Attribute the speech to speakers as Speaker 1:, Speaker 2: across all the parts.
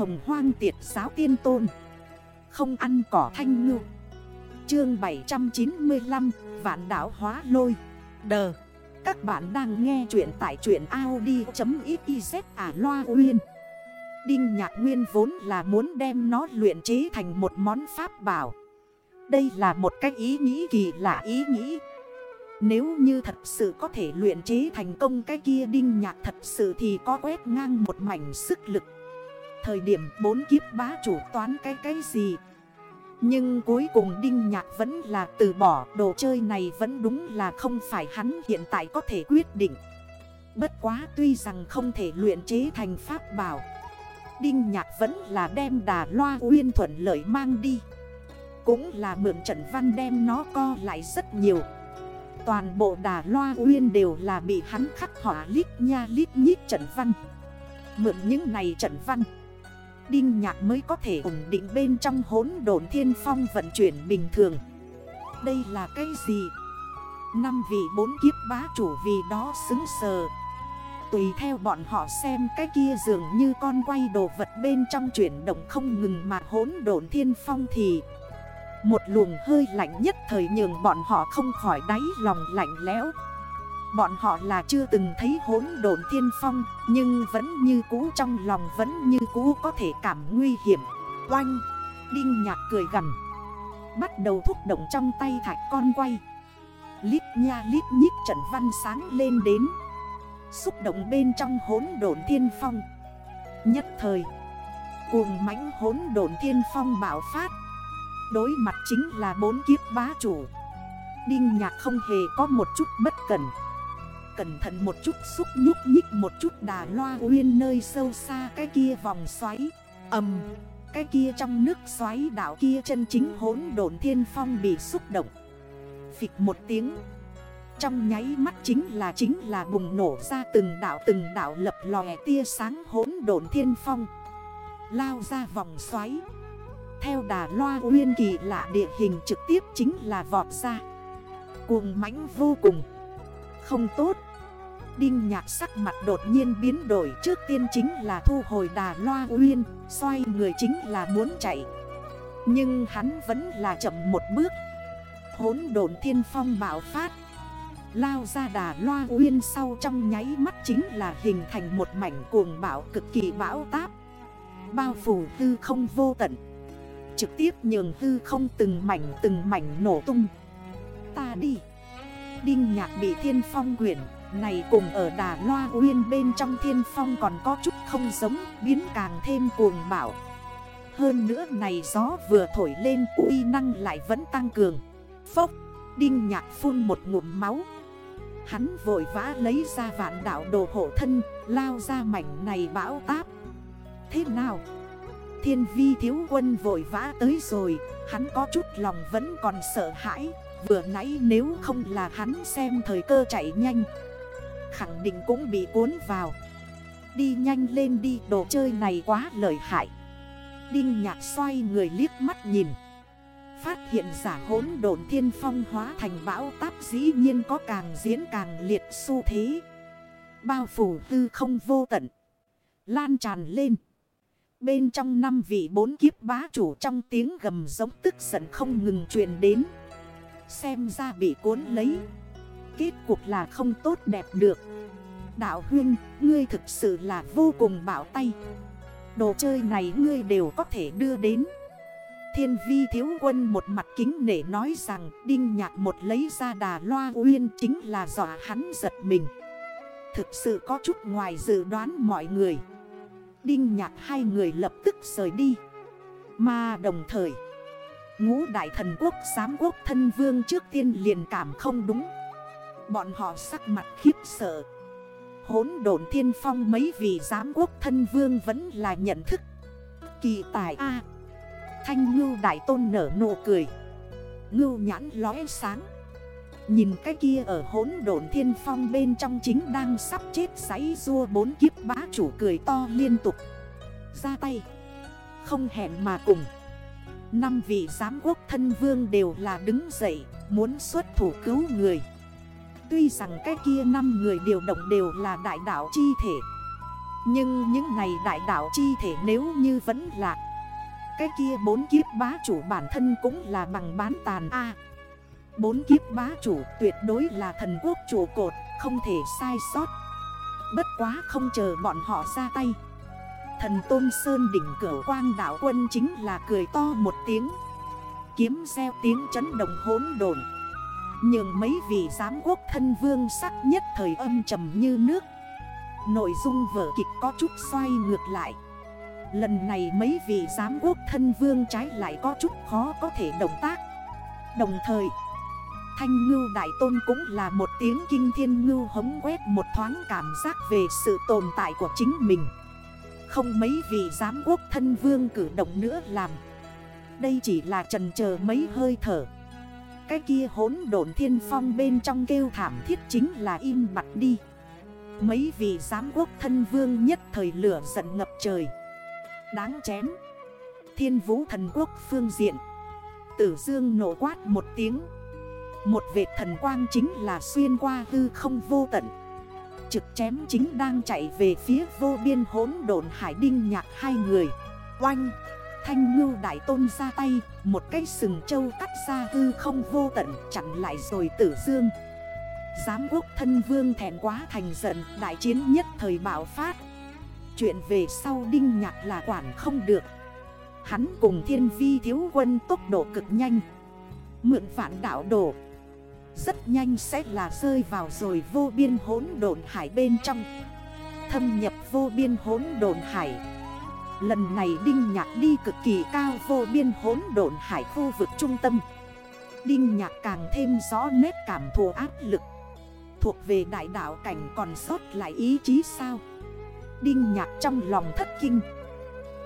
Speaker 1: hồng hoang tiệt giáo tiên tôn. Không ăn cỏ thanh ngư. Chương 795 Vạn đảo hóa lôi. Đờ. Các bạn đang nghe chuyện tại truyện Audi.xyz à loa uyên. Đinh Nhạc Nguyên vốn là muốn đem nó luyện chế thành một món pháp bảo. Đây là một cách ý nghĩ kỳ lạ ý nghĩ. Nếu như thật sự có thể luyện chế thành công cái kia Đinh Nhạc thật sự thì có quét ngang một mảnh sức lực. Thời điểm bốn kiếp bá chủ toán cái cái gì. Nhưng cuối cùng Đinh Nhạc vẫn là từ bỏ, đồ chơi này vẫn đúng là không phải hắn hiện tại có thể quyết định. Bất quá tuy rằng không thể luyện chế thành pháp bảo, Đinh Nhạc vẫn là đem đà loa uyên thuận lợi mang đi. Cũng là mượn trận văn đem nó co lại rất nhiều. Toàn bộ đà loa uyên đều là bị hắn khắc họa lít nha lít nhít trận văn. Mượn những này trận văn Đinh Nhạc mới có thể ổn định bên trong hốn đồn thiên phong vận chuyển bình thường. Đây là cái gì? Năm vị bốn kiếp bá chủ vì đó xứng sờ. Tùy theo bọn họ xem cái kia dường như con quay đồ vật bên trong chuyển động không ngừng mà hốn đồn thiên phong thì Một luồng hơi lạnh nhất thời nhường bọn họ không khỏi đáy lòng lạnh lẽo. Bọn họ là chưa từng thấy hốn độn thiên phong, Nhưng vẫn như cũ trong lòng vẫn như cũ có thể cảm nguy hiểm. Oanh! Đinh nhạc cười gần Bắt đầu thúc động trong tay thạch con quay. Lít nha lít nhít trận văn sáng lên đến. Xúc động bên trong hốn độn thiên phong. Nhất thời, Cuồng mãnh hốn độn thiên phong bạo phát. Đối mặt chính là bốn kiếp bá chủ. Đinh nhạc không hề có một chút bất cẩn. Cẩn thận một chút, xúc nhúc nhích một chút, đà loa uyên nơi sâu xa, cái kia vòng xoáy Âm Cái kia trong nước xoáy đảo kia chân chính hốn đồn thiên phong bị xúc động. Phịch một tiếng, trong nháy mắt chính là chính là bùng nổ ra từng đảo từng đảo lập lòe tia sáng hốn đồn thiên phong, Lao ra vòng xoáy. Theo đà loa uyên kỳ lạ địa hình trực tiếp chính là vọt ra. Cuồng mãnh vô cùng. Không tốt. Đinh nhạc sắc mặt đột nhiên biến đổi, Trước tiên chính là thu hồi đà loa uyên, Xoay người chính là muốn chạy. Nhưng hắn vẫn là chậm một bước. Hốn đồn thiên phong bạo phát. Lao ra đà loa uyên sau trong nháy mắt chính là hình thành một mảnh cuồng bão cực kỳ bão táp. Bao phủ hư không vô tận. Trực tiếp nhường hư không từng mảnh từng mảnh nổ tung. Ta đi. Đinh nhạc bị thiên phong quyển này cùng ở đà loa uyên bên trong thiên phong còn có chút không giống, Biến càng thêm cuồng bão Hơn nữa này gió vừa thổi lên, uy năng lại vẫn tăng cường. Phốc, Đinh nhạc phun một ngụm máu. Hắn vội vã lấy ra vạn đảo đồ hộ thân, Lao ra mảnh này bão táp. Thế nào? Thiên vi thiếu quân vội vã tới rồi, Hắn có chút lòng vẫn còn sợ hãi. Vừa nãy nếu không là hắn xem thời cơ chạy nhanh Khẳng định cũng bị cuốn vào Đi nhanh lên đi, đồ chơi này quá lợi hại Đinh nhạc xoay người liếc mắt nhìn Phát hiện giả hỗn độn thiên phong hóa thành bão táp dĩ nhiên có càng diễn càng liệt xu thế. Bao phủ tư không vô tận. Lan tràn lên. Bên trong năm vị bốn kiếp bá chủ trong tiếng gầm giống tức giận không ngừng truyền đến. Xem ra bị cuốn lấy. Kết cục là không tốt đẹp được. Đạo huyên, ngươi thực sự là vô cùng bảo tay. Đồ chơi này ngươi đều có thể đưa đến. Thiên vi thiếu quân một mặt kính nể nói rằng Đinh nhạc một lấy ra đà loa uyên chính là dọa hắn giật mình Thực sự có chút ngoài dự đoán mọi người Đinh nhạc hai người lập tức rời đi Mà đồng thời Ngũ đại thần quốc giám quốc thân vương trước tiên liền cảm không đúng Bọn họ sắc mặt khiếp sợ. Hốn đồn thiên phong mấy vị giám quốc thân vương vẫn là nhận thức. Kỳ tài A. Thanh ngưu đại tôn nở nụ cười. Ngưu nhãn lóe sáng. Nhìn cái kia ở hốn đồn thiên phong bên trong chính đang sắp chết giấy rua bốn kiếp bá chủ cười to liên tục. Ra tay. Không hẹn mà cùng. Năm vị giám quốc thân vương đều là đứng dậy, Muốn xuất thủ cứu người. Tuy rằng cái kia năm người điều động đều là đại đảo chi thể. Nhưng những này đại đảo chi thể nếu như vẫn là Cái kia bốn kiếp bá chủ bản thân cũng là bằng bán tàn A. Bốn kiếp bá chủ tuyệt đối là thần quốc chủ cột, Không thể sai sót. Bất quá không chờ bọn họ ra tay. Thần Tôn Sơn đỉnh cửa quang đảo quân chính là cười to một tiếng. Kiếm xeo tiếng chấn động hốn đồn nhưng mấy vị giám quốc thân vương sắc nhất thời âm trầm như nước. Nội dung vở kịch có chút xoay ngược lại. Lần này mấy vị giám quốc thân vương trái lại có chút khó có thể động tác. Đồng thời, Thanh ngưu đại tôn cũng là một tiếng kinh thiên ngưu hống quét một thoáng cảm giác về sự tồn tại của chính mình. Không mấy vị giám quốc thân vương cử động nữa làm. Đây chỉ là trần chờ mấy hơi thở. Cái kia hốn độn thiên phong bên trong kêu thảm thiết chính là im mặt đi. Mấy vị giám quốc thân vương nhất thời lửa giận ngập trời. Đáng chém Thiên vũ thần quốc phương diện. Tử dương nổ quát một tiếng. Một vệt thần quang chính là xuyên qua hư không vô tận. Trực chém chính đang chạy về phía vô biên hốn độn hải đinh nhạc hai người. Oanh. Thanh ngưu đại tôn ra tay, Một cái sừng trâu cắt ra hư không vô tận, chặn lại rồi tử dương. Giám quốc thân vương thẹn quá thành giận, Đại chiến nhất thời bảo phát. Chuyện về sau đinh nhạc là quản không được. Hắn cùng thiên vi thiếu quân tốc độ cực nhanh. Mượn phản đảo đổ Rất nhanh sẽ là rơi vào rồi vô biên hốn đồn hải bên trong. Thâm nhập vô biên hốn đồn hải. Lần này Đinh Nhạc đi cực kỳ cao vô biên hỗn độn hải khu vực trung tâm. Đinh Nhạc càng thêm rõ nét cảm thù áp lực. Thuộc về đại đạo cảnh còn sót lại ý chí sao? Đinh nhạc trong lòng thất kinh.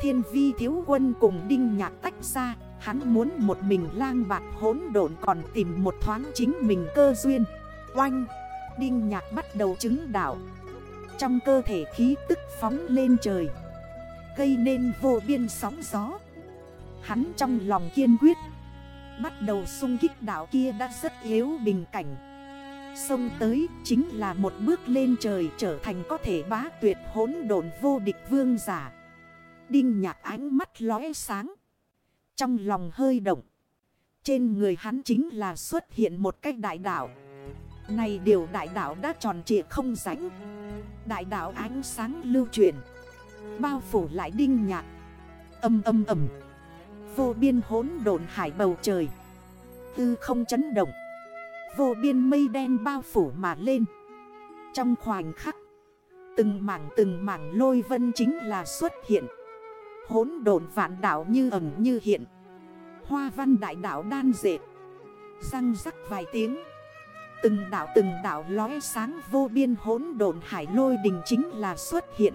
Speaker 1: Thiên vi thiếu quân cùng đinh nhạc tách ra, Hắn muốn một mình lang bạc hỗn độn còn tìm một thoáng chính mình cơ duyên. Oanh! Đinh nhạc bắt đầu chứng đảo Trong cơ thể khí tức phóng lên trời. Gây nên vô biên sóng gió Hắn trong lòng kiên quyết, Bắt đầu xung kích đảo kia đã rất yếu bình cảnh Xông tới chính là một bước lên trời trở thành có thể bá tuyệt hốn độn vô địch vương giả. Đinh nhạc ánh mắt lóe sáng. Trong lòng hơi động. Trên người hắn chính là xuất hiện một cách đại đảo. Này điều đại đảo đã tròn trịa không rãnh. Đại đảo ánh sáng lưu truyền. Bao phủ lại đinh nhạc. Âm âm ầm. Vô biên hốn đồn hải bầu trời. Tư không chấn động. Vô biên mây đen bao phủ mà lên Trong khoảnh khắc, Từng mảng từng mảng lôi vân chính là xuất hiện Hốn đồn vạn đảo như ẩm như hiện Hoa văn đại đảo đan dệt Răng rắc vài tiếng Từng đảo từng đảo lóe sáng vô biên hốn đồn hải lôi đình chính là xuất hiện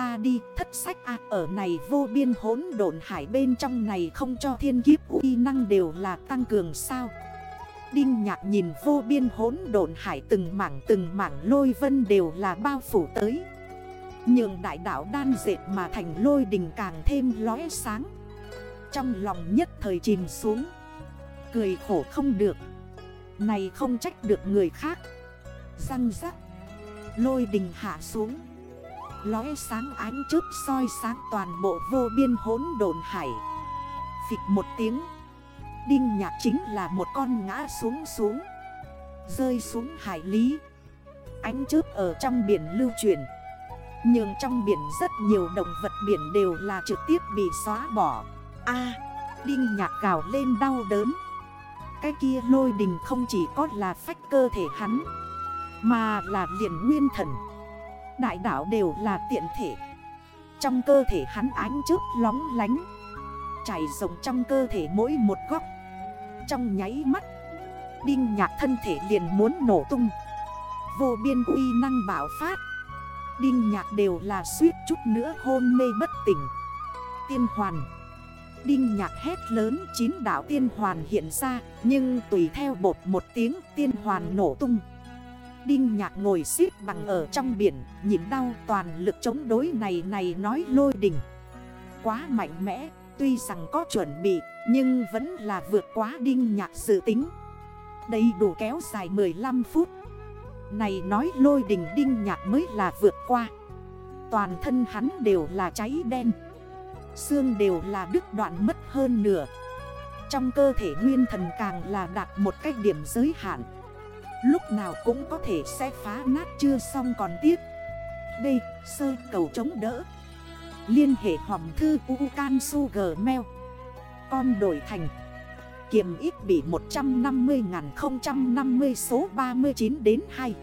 Speaker 1: Ta đi, thất sách à ở này vô biên hốn đồn hải bên trong này không cho thiên kiếp uy năng đều là tăng cường sao? Đinh nhạc nhìn vô biên hốn độn hải từng mảng từng mảng lôi vân đều là bao phủ tới. Nhường đại đảo đan dệt mà thành lôi đình càng thêm lóe sáng. Trong lòng nhất thời chìm xuống. Cười khổ không được. Này không trách được người khác. Răng rắc. Lôi đình hạ xuống. Lóe sáng ánh chớp soi sáng toàn bộ vô biên hốn đồn hải. Phịch một tiếng Đinh nhạc chính là một con ngã xuống xuống Rơi xuống hải lý. Ánh chớp ở trong biển lưu chuyển, Nhưng trong biển rất nhiều động vật biển đều là trực tiếp bị xóa bỏ. A Đinh nhạc gào lên đau đớn. Cái kia lôi đình không chỉ có là phách cơ thể hắn Mà là liền nguyên thần. Đại đảo đều là tiện thể. Trong cơ thể hắn ánh chớp lóng lánh Chảy rộng trong cơ thể mỗi một góc. Trong nháy mắt, Đinh nhạc thân thể liền muốn nổ tung. Vô biên uy năng bảo phát, Đinh nhạc đều là suýt chút nữa hôn mê bất tỉnh. Tiên hoàn, Đinh nhạc hét lớn chín đảo tiên hoàn hiện ra, Nhưng tùy theo bột một tiếng tiên hoàn nổ tung. Đinh nhạc ngồi xếp bằng ở trong biển Nhìn đau toàn lực chống đối này này nói lôi đình, Quá mạnh mẽ Tuy rằng có chuẩn bị Nhưng vẫn là vượt quá đinh nhạc dự tính. Đây đủ kéo dài 15 phút. Này nói lôi đình đinh nhạc mới là vượt qua. Toàn thân hắn đều là cháy đen. Xương đều là đứt đoạn mất hơn nửa. Trong cơ thể nguyên thần càng là đạt một cách điểm giới hạn. Lúc nào cũng có thể sẽ phá nát chưa xong còn tiếp. B. Sơ cầu chống đỡ. Liên hệ hòm thư Ucan Gmail Con đổi thành. Kiềm ít bị 150.050 số 39 đến 2